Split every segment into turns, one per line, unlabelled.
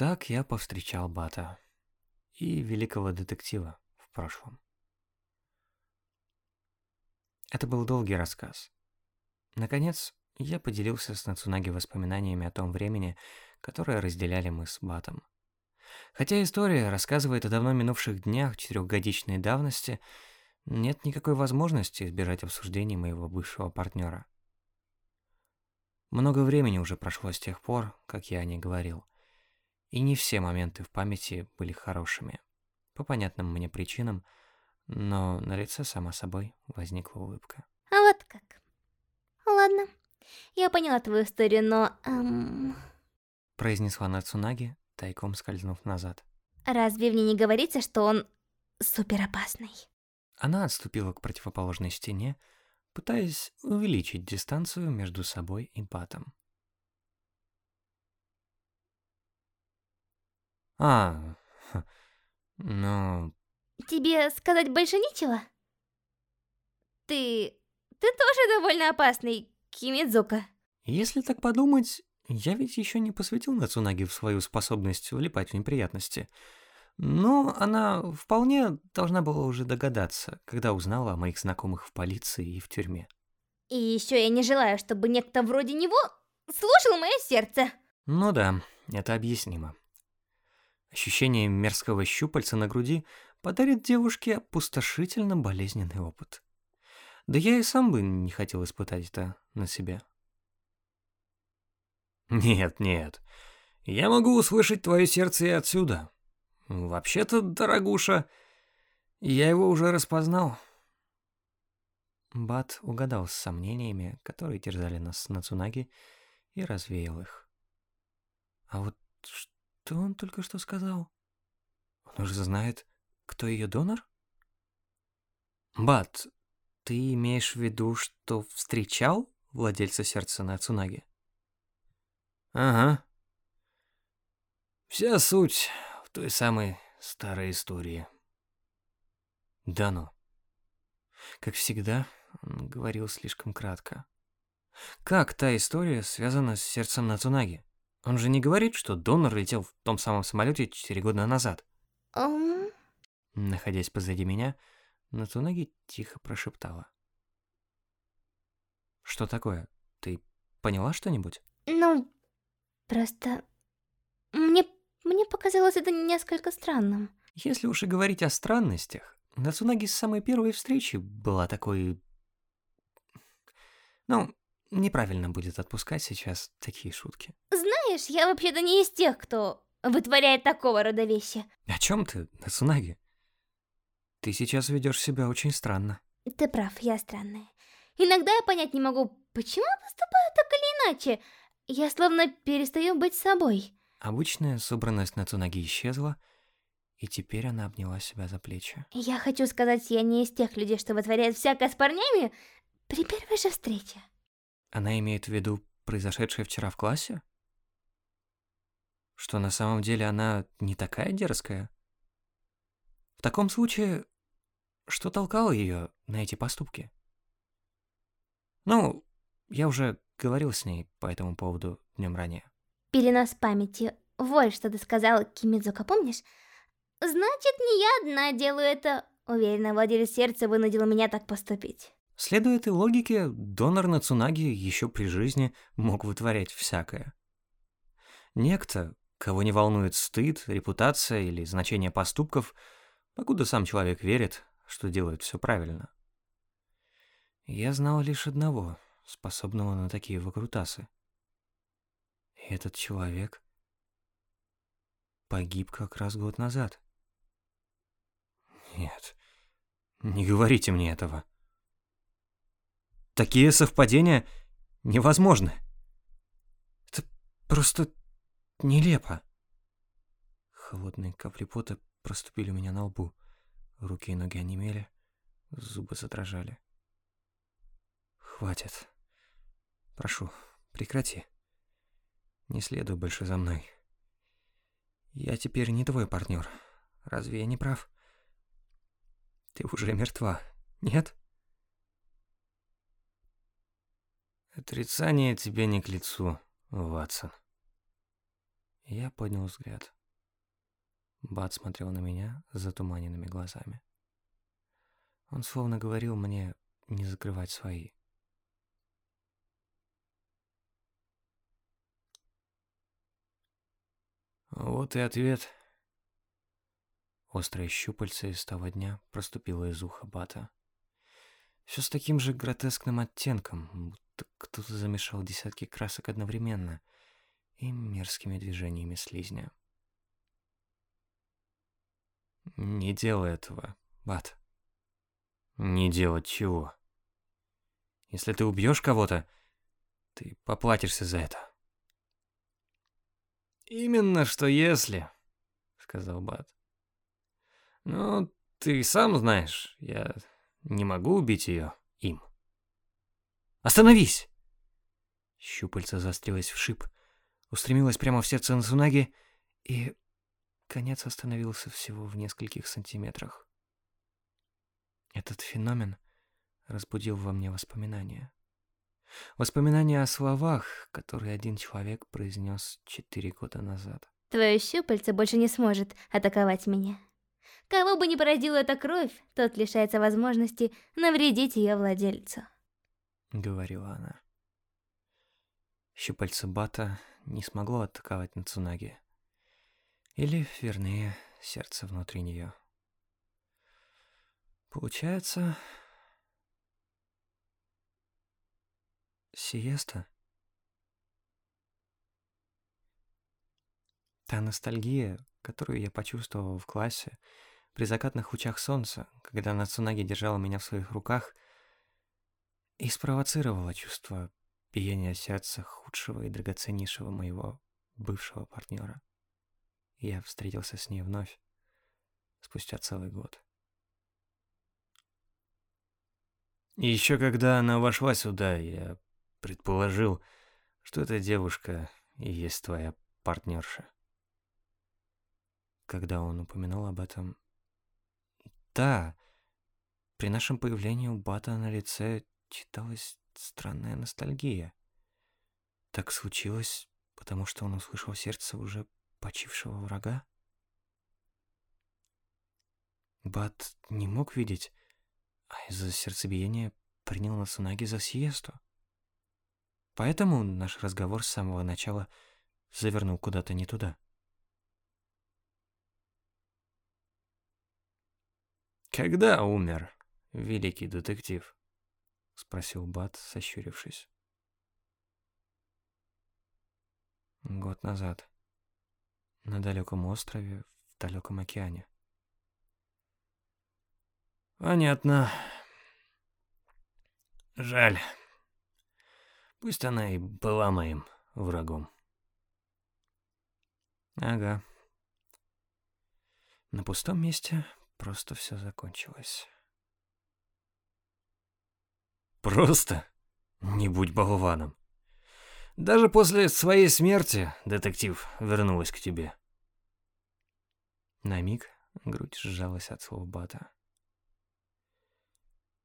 Так я повстречал Бата и великого детектива в прошлом. Это был долгий рассказ. Наконец, я поделился с Нацунаги воспоминаниями о том времени, которое разделяли мы с Батом. Хотя история рассказывает о давно минувших днях четырехгодичной давности, нет никакой возможности избежать обсуждений моего бывшего партнера. Много времени уже прошло с тех пор, как я о ней говорил. И не все моменты в памяти были хорошими. По понятным мне причинам, но на лице сама собой возникла улыбка.
А вот как. Ладно, я поняла твою историю, но... Эм...
Произнесла Нацунаги, тайком скользнув назад.
Разве мне не говорится, что он супер опасный?
Она отступила к противоположной стене, пытаясь увеличить дистанцию между собой и Батом. А, ну...
Тебе сказать больше нечего? Ты... ты тоже довольно опасный, Кимидзука.
Если так подумать, я ведь еще не посвятил Нацунаги в свою способность влипать в неприятности. Но она вполне должна была уже догадаться, когда узнала о моих знакомых в полиции и в тюрьме.
И еще я не желаю, чтобы некто вроде него слушал мое сердце.
Ну да, это объяснимо. Ощущение мерзкого щупальца на груди подарит девушке опустошительно болезненный опыт. Да я и сам бы не хотел испытать это на себе. Нет, нет. Я могу услышать твое сердце и отсюда. Вообще-то, дорогуша, я его уже распознал. Бат угадал с сомнениями, которые терзали нас с Нацунаги, и развеял их. А вот что он только что сказал? Он уже знает, кто ее донор? Бат, ты имеешь в виду, что встречал владельца сердца на Цунаги? Ага. Вся суть в той самой старой истории. Да ну. Как всегда, он говорил слишком кратко. Как та история связана с сердцем Нацунаги? Он же не говорит, что донор летел в том самом самолете четыре года назад.
Um...
Находясь позади меня, Нацунаги тихо прошептала. Что такое? Ты поняла что-нибудь?
Ну, просто... Мне... Мне показалось это несколько странным.
Если уж и говорить о странностях, Нацунаги с самой первой встречи была такой... Ну, неправильно будет отпускать сейчас такие шутки.
Знаешь, я вообще-то не из тех, кто вытворяет такого рода вещи.
О чем ты, Нацунаги? Ты сейчас ведешь себя очень странно.
Ты прав, я странная. Иногда я понять не могу, почему я поступаю так или иначе. Я словно перестаю быть собой.
Обычная собранность Нацунаги исчезла, и теперь она обняла себя за плечи.
Я хочу сказать, я не из тех людей, что вытворяют всякое с парнями при первой же встрече.
Она имеет в виду произошедшее вчера в классе? Что на самом деле она не такая дерзкая? В таком случае, что толкало ее на эти поступки? Ну, я уже говорил с ней по этому поводу днем ранее.
Перенос памяти. Вот что ты сказал, Кимидзука, помнишь? Значит, не я одна делаю это. Уверена, владелец сердца вынудил меня так поступить.
Следуя этой логике, донор Нацунаги еще при жизни мог вытворять всякое. Некто, кого не волнует стыд, репутация или значение поступков, покуда сам человек верит, что делает все правильно. Я знал лишь одного, способного на такие выкрутасы. И этот человек погиб как раз год назад. Нет, не говорите мне этого. Такие совпадения невозможны. Это просто Нелепо. Холодные капли пота проступили у меня на лбу. Руки и ноги онемели, зубы задрожали. Хватит. Прошу, прекрати. Не следуй больше за мной. Я теперь не твой партнер. Разве я не прав? Ты уже мертва, нет? Отрицание тебе не к лицу, Ватсон. Я поднял взгляд. Бат смотрел на меня с затуманенными глазами. Он словно говорил мне не закрывать свои. Вот и ответ. Острое щупальце из того дня проступило из уха Бата. Все с таким же гротескным оттенком, будто кто-то замешал десятки красок одновременно и мерзкими движениями слизня. Не делай этого, Бат. Не делать чего? Если ты убьешь кого-то, ты поплатишься за это. Именно что если, сказал Бат. Ну, ты сам знаешь, я не могу убить ее им. Остановись! Щупальце застрялось в шип, устремилось прямо в сердце Нацунаги, и конец остановился всего в нескольких сантиметрах. Этот феномен разбудил во мне воспоминания. Воспоминания о словах, которые один человек произнес четыре года назад.
Твое щупальце больше не сможет атаковать меня. Кого бы ни поразила эта кровь, тот лишается возможности навредить ее владельцу.
Говорила она. Щупальце Бата не смогло атаковать Нацунаги. Или, вернее, сердце внутри нее. Получается, сиеста. Та ностальгия, которую я почувствовал в классе при закатных лучах солнца, когда Нацунаги держала меня в своих руках, и спровоцировала чувство биения сердца худшего и драгоценнейшего моего бывшего партнера. Я встретился с ней вновь спустя целый год. Еще когда она вошла сюда, я предположил, что эта девушка и есть твоя партнерша. Когда он упомянул об этом... Да, при нашем появлении у Бата на лице читалась странная ностальгия. Так случилось, потому что он услышал сердце уже почившего врага? Бат не мог видеть, а из-за сердцебиения принял Насунаги за сиесту. Поэтому наш разговор с самого начала завернул куда-то не туда. «Когда умер великий детектив?» — спросил Бат, сощурившись. Год назад. На далеком острове, в далеком океане. Понятно. Жаль. Пусть она и была моим врагом. Ага. На пустом месте просто все закончилось. Просто? Не будь болваном. Даже после своей смерти детектив вернулась к тебе. На миг грудь сжалась от слов Бата.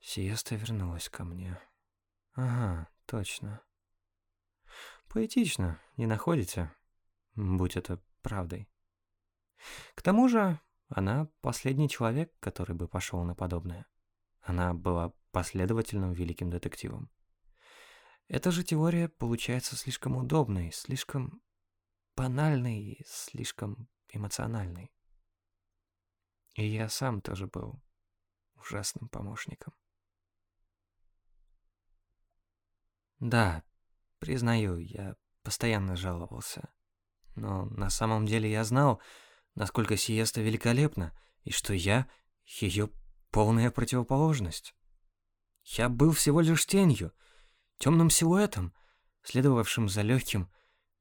Сиеста вернулась ко мне. Ага, точно. Поэтично, не находите? Будь это правдой. К тому же, она последний человек, который бы пошел на подобное. Она была последовательным великим детективом. Эта же теория получается слишком удобной, слишком банальной и слишком эмоциональной. И я сам тоже был ужасным помощником. Да, признаю, я постоянно жаловался. Но на самом деле я знал, насколько Сиеста великолепна, и что я ее полная противоположность. Я был всего лишь тенью, темным силуэтом, следовавшим за легким,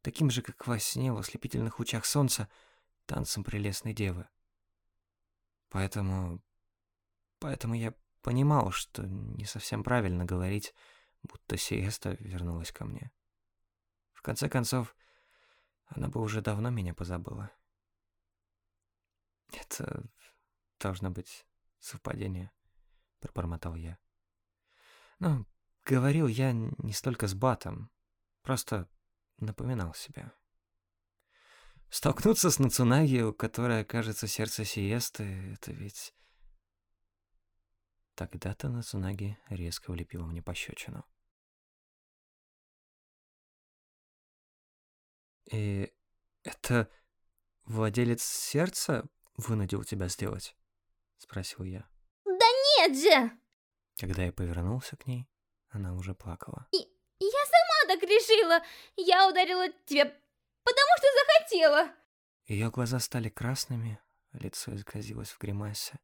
таким же, как во сне в ослепительных лучах солнца, танцем прелестной девы. Поэтому... Поэтому я понимал, что не совсем правильно говорить будто сиеста вернулась ко мне. В конце концов, она бы уже давно меня позабыла. Это должно быть совпадение, пробормотал я. Ну, говорил я не столько с Батом, просто напоминал себя. Столкнуться с Нацунаги, у которой окажется сердце Сиесты, это ведь... Тогда-то Нацунаги резко влепила мне пощечину. И это владелец сердца вынудил тебя сделать? Спросил я.
Да нет же!
Когда я повернулся к ней, она уже плакала.
И я сама так решила. Я ударила тебя, потому что захотела.
Ее глаза стали красными, лицо исказилось в гримасе.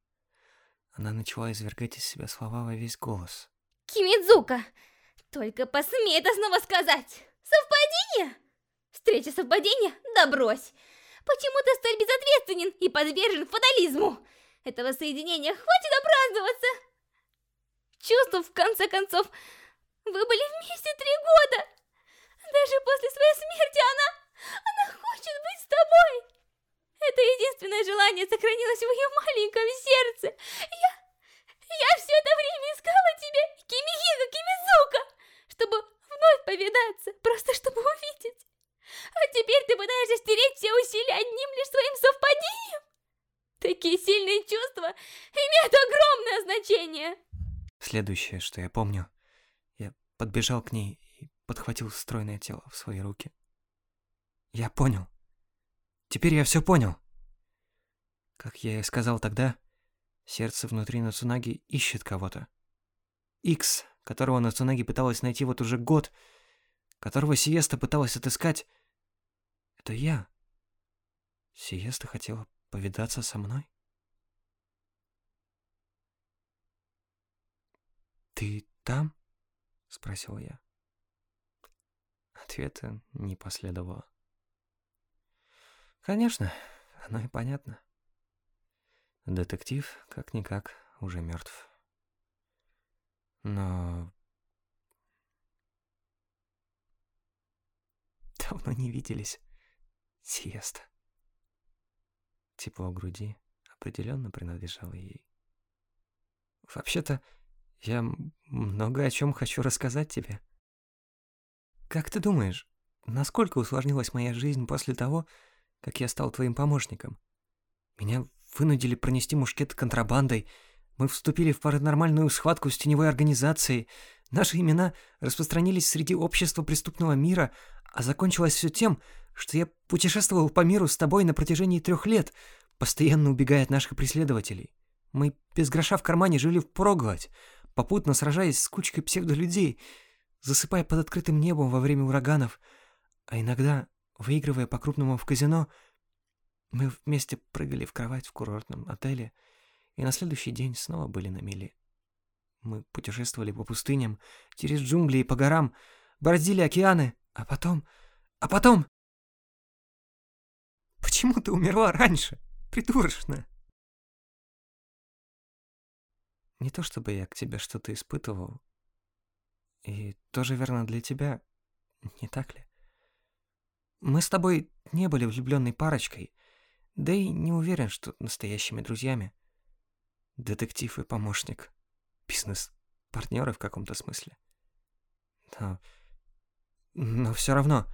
Она начала извергать из себя слова во весь голос.
Кимидзука, только посмей это снова сказать. Совпадение? Встреча совпадения? Да брось. Почему ты столь безответственен и подвержен фатализму? Этого соединения хватит оправдываться. Чувства, в конце концов, вы были вместе три года. Даже после своей смерти она... Она хочет быть с тобой. Это единственное желание сохранилось в ее маленьком сердце. Я... Я все это время искала тебя, Кимихига Кимизука, чтобы вновь повидаться, просто чтобы увидеть. А теперь ты пытаешься стереть все усилия одним лишь своим совпадением? Такие сильные чувства имеют огромное значение.
Следующее, что я помню, я подбежал к ней и подхватил стройное тело в свои руки. Я понял. Теперь я все понял. Как я и сказал тогда, сердце внутри Нацунаги ищет кого-то. Икс, которого Нацунаги пыталась найти вот уже год, которого Сиеста пыталась отыскать, это я. Сиеста хотела повидаться со мной? «Ты там?» — спросил я. Ответа не последовало. Конечно, оно и понятно. Детектив, как-никак, уже мертв. Но... Давно не виделись. Сиеста. Тепло груди определенно принадлежало ей. Вообще-то, я много о чем хочу рассказать тебе. Как ты думаешь, насколько усложнилась моя жизнь после того, как я стал твоим помощником? Меня вынудили пронести мушкет контрабандой, мы вступили в паранормальную схватку с теневой организацией, наши имена распространились среди общества преступного мира, а закончилось все тем, что я путешествовал по миру с тобой на протяжении трех лет, постоянно убегая от наших преследователей. Мы без гроша в кармане жили в впроголодь, попутно сражаясь с кучкой псевдолюдей, засыпая под открытым небом во время ураганов, а иногда, выигрывая по-крупному в казино, мы вместе прыгали в кровать в курортном отеле и на следующий день снова были на мели. Мы путешествовали по пустыням, через джунгли и по горам, бороздили океаны, а потом... А потом... Почему ты умерла раньше, придурочная? Не то чтобы я к тебе что-то испытывал. И тоже верно для тебя, не так ли? Мы с тобой не были влюбленной парочкой, да и не уверен, что настоящими друзьями. Детектив и помощник. Бизнес-партнеры в каком-то смысле. Но... Но все равно...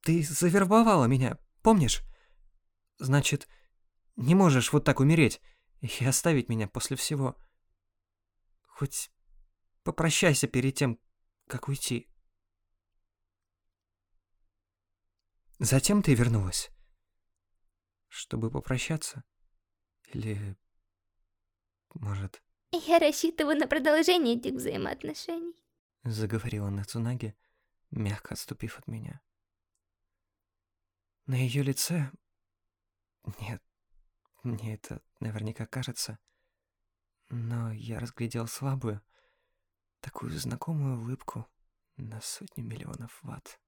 Ты завербовала меня, Помнишь? Значит, не можешь вот так умереть и оставить меня после всего. Хоть попрощайся перед тем, как уйти. Затем ты вернулась. Чтобы попрощаться? Или... Может...
Я рассчитываю на продолжение этих взаимоотношений.
Заговорила Нацунаги, мягко отступив от меня. На ее лице... Нет, мне это наверняка кажется. Но я разглядел слабую, такую знакомую улыбку на сотню миллионов ватт.